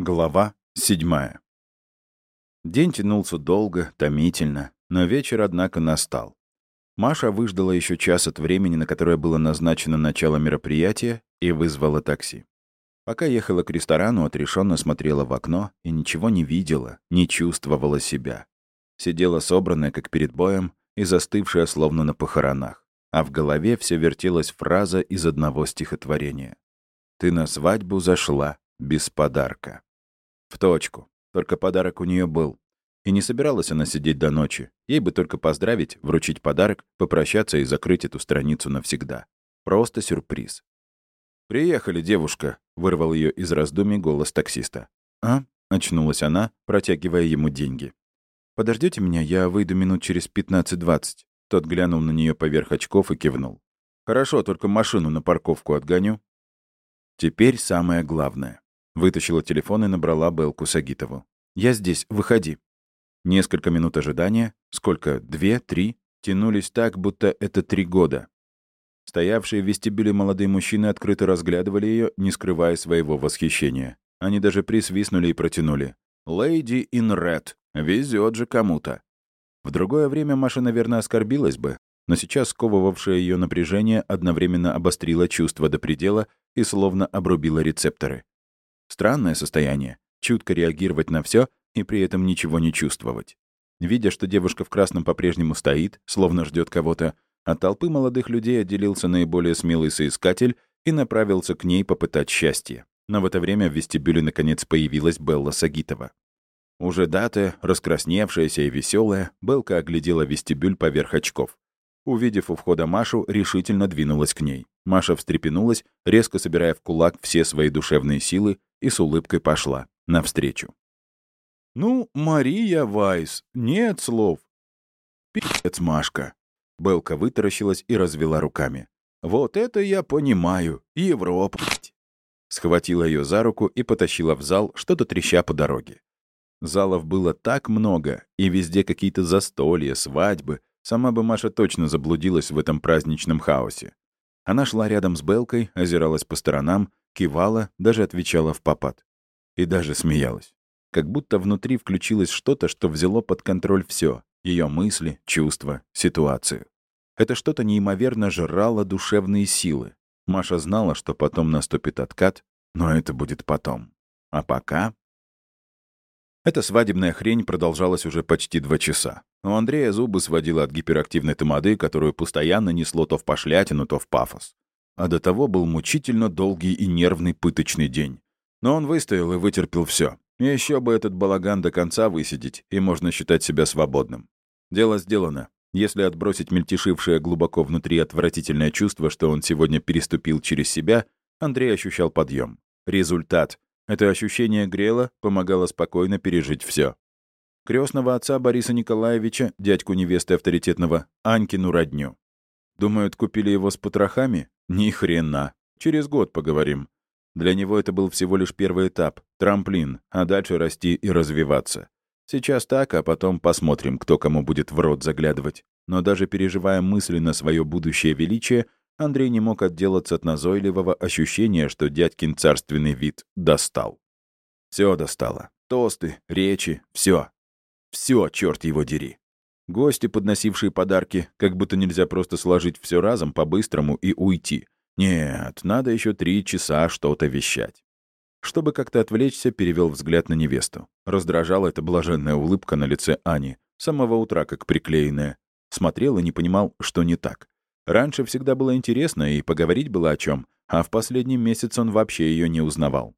Глава седьмая. День тянулся долго, томительно, но вечер, однако, настал. Маша выждала еще час от времени, на которое было назначено начало мероприятия, и вызвала такси. Пока ехала к ресторану, отрешенно смотрела в окно и ничего не видела, не чувствовала себя. Сидела собранная, как перед боем, и застывшая, словно на похоронах. А в голове все вертелась фраза из одного стихотворения. «Ты на свадьбу зашла без подарка». В точку. Только подарок у нее был. И не собиралась она сидеть до ночи. Ей бы только поздравить, вручить подарок, попрощаться и закрыть эту страницу навсегда. Просто сюрприз. «Приехали, девушка», — вырвал ее из раздумий голос таксиста. «А?» — очнулась она, протягивая ему деньги. Подождете меня, я выйду минут через 15-20». Тот глянул на нее поверх очков и кивнул. «Хорошо, только машину на парковку отгоню». Теперь самое главное. Вытащила телефон и набрала Белку Сагитову. «Я здесь, выходи». Несколько минут ожидания, сколько, две, три, тянулись так, будто это три года. Стоявшие в вестибюле молодые мужчины открыто разглядывали ее, не скрывая своего восхищения. Они даже присвистнули и протянули. «Лейди in red. Везет же кому-то». В другое время Маша, наверное, оскорбилась бы, но сейчас сковывавшее ее напряжение одновременно обострило чувство до предела и словно обрубило рецепторы. Странное состояние — чутко реагировать на все и при этом ничего не чувствовать. Видя, что девушка в красном по-прежнему стоит, словно ждет кого-то, от толпы молодых людей отделился наиболее смелый соискатель и направился к ней попытать счастье. Но в это время в вестибюле наконец появилась Белла Сагитова. Уже дата, раскрасневшаяся и веселая, Белка оглядела вестибюль поверх очков. Увидев у входа Машу, решительно двинулась к ней. Маша встрепенулась, резко собирая в кулак все свои душевные силы, и с улыбкой пошла навстречу. «Ну, Мария Вайс, нет слов». «Пи***ц, Машка». Белка вытаращилась и развела руками. «Вот это я понимаю. Европа, Схватила ее за руку и потащила в зал, что-то треща по дороге. Залов было так много, и везде какие-то застолья, свадьбы. Сама бы Маша точно заблудилась в этом праздничном хаосе. Она шла рядом с Белкой, озиралась по сторонам, кивала, даже отвечала в попад. И даже смеялась. Как будто внутри включилось что-то, что взяло под контроль все ее мысли, чувства, ситуацию. Это что-то неимоверно жрало душевные силы. Маша знала, что потом наступит откат, но это будет потом. А пока... Эта свадебная хрень продолжалась уже почти два часа. У Андрея зубы сводило от гиперактивной тамады, которую постоянно несло то в пошлятину, то в пафос. А до того был мучительно долгий и нервный пыточный день. Но он выстоял и вытерпел все. Еще бы этот балаган до конца высидеть, и можно считать себя свободным. Дело сделано. Если отбросить мельтешившее глубоко внутри отвратительное чувство, что он сегодня переступил через себя, Андрей ощущал подъем. Результат. Это ощущение грело, помогало спокойно пережить все. Крестного отца Бориса Николаевича, дядьку невесты авторитетного, Анькину родню. Думают, купили его с потрохами? Ни хрена. Через год поговорим. Для него это был всего лишь первый этап, трамплин, а дальше расти и развиваться. Сейчас так, а потом посмотрим, кто кому будет в рот заглядывать. Но даже переживая мысли на свое будущее величие, Андрей не мог отделаться от назойливого ощущения, что дядькин царственный вид достал. Все достало. Тосты, речи, все. Все, черт его дери. Гости, подносившие подарки, как будто нельзя просто сложить все разом по-быстрому и уйти. Нет, надо еще три часа что-то вещать. Чтобы как-то отвлечься, перевел взгляд на невесту. Раздражала эта блаженная улыбка на лице Ани, с самого утра как приклеенная. Смотрел и не понимал, что не так. Раньше всегда было интересно, и поговорить было о чем, а в последний месяц он вообще ее не узнавал.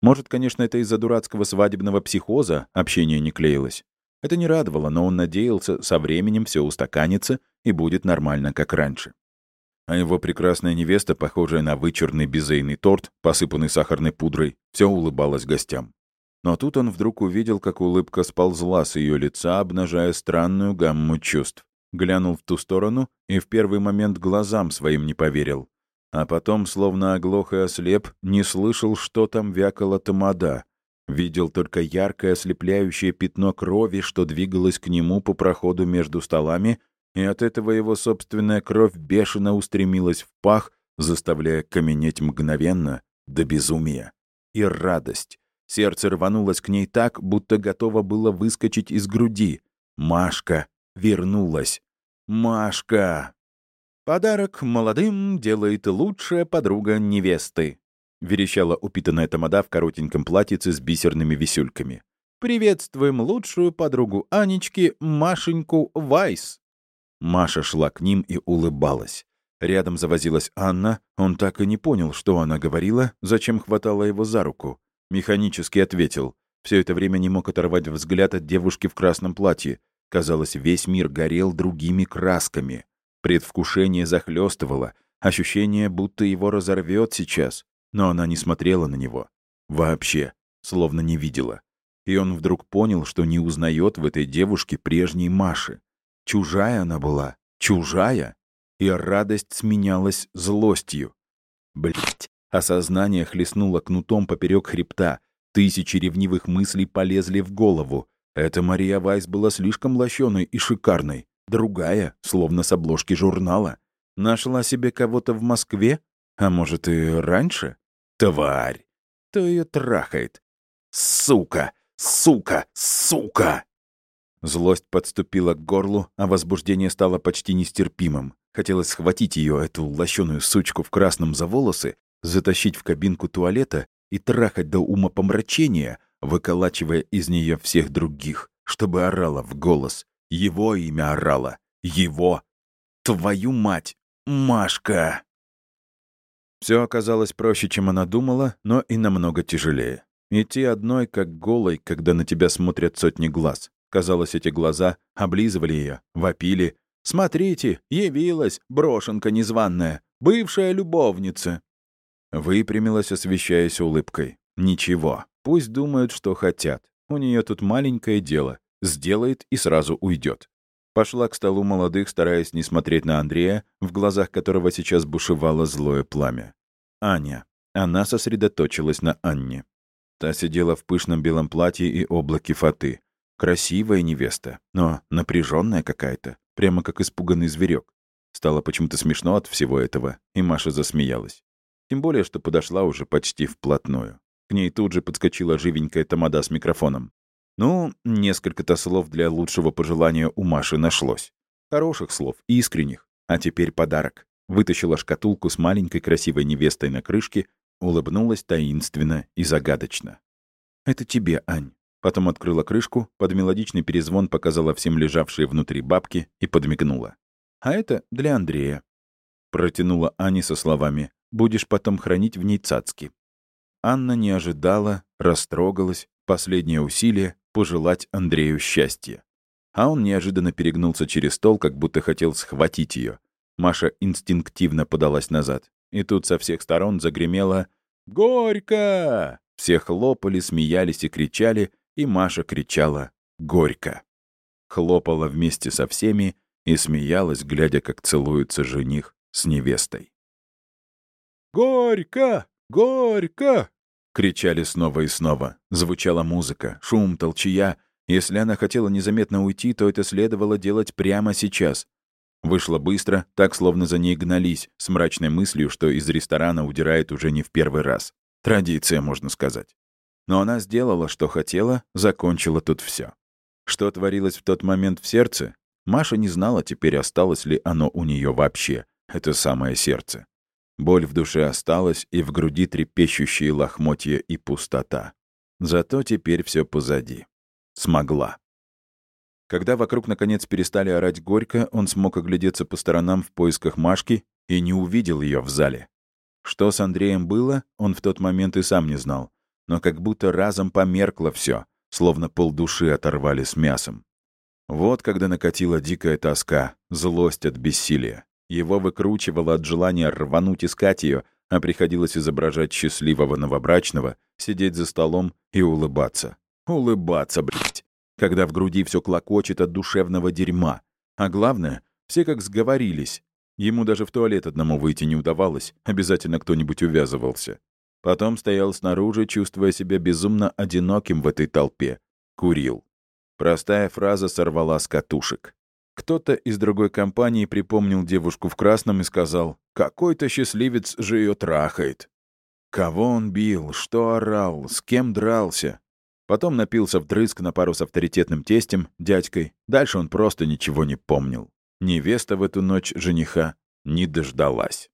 Может, конечно, это из-за дурацкого свадебного психоза общение не клеилось. Это не радовало, но он надеялся, со временем все устаканится и будет нормально, как раньше а его прекрасная невеста, похожая на вычурный безейный торт, посыпанный сахарной пудрой, все улыбалась гостям. Но тут он вдруг увидел, как улыбка сползла с ее лица, обнажая странную гамму чувств. Глянул в ту сторону и в первый момент глазам своим не поверил. А потом, словно оглох и ослеп, не слышал, что там вякала тамада. Видел только яркое ослепляющее пятно крови, что двигалось к нему по проходу между столами и от этого его собственная кровь бешено устремилась в пах, заставляя каменеть мгновенно до безумия. И радость, Сердце рванулось к ней так, будто готово было выскочить из груди. Машка вернулась. Машка! «Подарок молодым делает лучшая подруга невесты», — верещала упитанная тамада в коротеньком платьице с бисерными висюльками. «Приветствуем лучшую подругу Анечки, Машеньку Вайс». Маша шла к ним и улыбалась. Рядом завозилась Анна. Он так и не понял, что она говорила, зачем хватала его за руку. Механически ответил. Все это время не мог оторвать взгляд от девушки в красном платье. Казалось, весь мир горел другими красками. Предвкушение захлестывало, ощущение, будто его разорвет сейчас. Но она не смотрела на него. Вообще, словно не видела. И он вдруг понял, что не узнает в этой девушке прежней Маши. Чужая она была, чужая, и радость сменялась злостью. Блять, осознание хлестнуло кнутом поперек хребта, тысячи ревнивых мыслей полезли в голову. Эта Мария Вайс была слишком лощеной и шикарной. Другая, словно с обложки журнала. Нашла себе кого-то в Москве? А может, и раньше? Тварь! Кто ее трахает? Сука! Сука! Сука! Злость подступила к горлу, а возбуждение стало почти нестерпимым. Хотелось схватить ее, эту лощеную сучку в красном за волосы, затащить в кабинку туалета и трахать до ума помрачения, выколачивая из нее всех других, чтобы орала в голос. Его имя орало. Его. Твою мать! Машка! Все оказалось проще, чем она думала, но и намного тяжелее. Идти одной, как голой, когда на тебя смотрят сотни глаз. Казалось, эти глаза облизывали ее, вопили. «Смотрите, явилась, брошенка незваная, бывшая любовница». Выпрямилась, освещаясь улыбкой. «Ничего, пусть думают, что хотят. У нее тут маленькое дело. Сделает и сразу уйдет. Пошла к столу молодых, стараясь не смотреть на Андрея, в глазах которого сейчас бушевало злое пламя. Аня. Она сосредоточилась на Анне. Та сидела в пышном белом платье и облаке фаты. Красивая невеста, но напряженная какая-то, прямо как испуганный зверек. Стало почему-то смешно от всего этого, и Маша засмеялась. Тем более, что подошла уже почти вплотную. К ней тут же подскочила живенькая тамада с микрофоном. Ну, несколько-то слов для лучшего пожелания у Маши нашлось. Хороших слов, искренних. А теперь подарок. Вытащила шкатулку с маленькой красивой невестой на крышке, улыбнулась таинственно и загадочно. «Это тебе, Ань. Потом открыла крышку, под мелодичный перезвон показала всем лежавшие внутри бабки и подмигнула. «А это для Андрея». Протянула Ане со словами «Будешь потом хранить в ней цацки». Анна не ожидала, растрогалась, последнее усилие — пожелать Андрею счастья. А он неожиданно перегнулся через стол, как будто хотел схватить ее. Маша инстинктивно подалась назад. И тут со всех сторон загремело «Горько!». Все хлопали, смеялись и кричали, и Маша кричала «Горько!». Хлопала вместе со всеми и смеялась, глядя, как целуется жених с невестой. «Горько! Горько!» — кричали снова и снова. Звучала музыка, шум, толчья. Если она хотела незаметно уйти, то это следовало делать прямо сейчас. Вышла быстро, так словно за ней гнались, с мрачной мыслью, что из ресторана удирает уже не в первый раз. Традиция, можно сказать. Но она сделала, что хотела, закончила тут все. Что творилось в тот момент в сердце? Маша не знала теперь, осталось ли оно у нее вообще, это самое сердце. Боль в душе осталась, и в груди трепещущие лохмотья и пустота. Зато теперь все позади. Смогла. Когда вокруг наконец перестали орать горько, он смог оглядеться по сторонам в поисках Машки и не увидел ее в зале. Что с Андреем было, он в тот момент и сам не знал но как будто разом померкло все, словно полдуши оторвали с мясом. Вот когда накатила дикая тоска, злость от бессилия. Его выкручивало от желания рвануть искать ее, а приходилось изображать счастливого новобрачного, сидеть за столом и улыбаться. Улыбаться, блядь. Когда в груди все клокочет от душевного дерьма. А главное, все как сговорились. Ему даже в туалет одному выйти не удавалось, обязательно кто-нибудь увязывался. Потом стоял снаружи, чувствуя себя безумно одиноким в этой толпе. Курил. Простая фраза сорвала с катушек. Кто-то из другой компании припомнил девушку в красном и сказал, «Какой-то счастливец же ее трахает». Кого он бил, что орал, с кем дрался? Потом напился вдрызг на пару с авторитетным тестем, дядькой. Дальше он просто ничего не помнил. Невеста в эту ночь жениха не дождалась.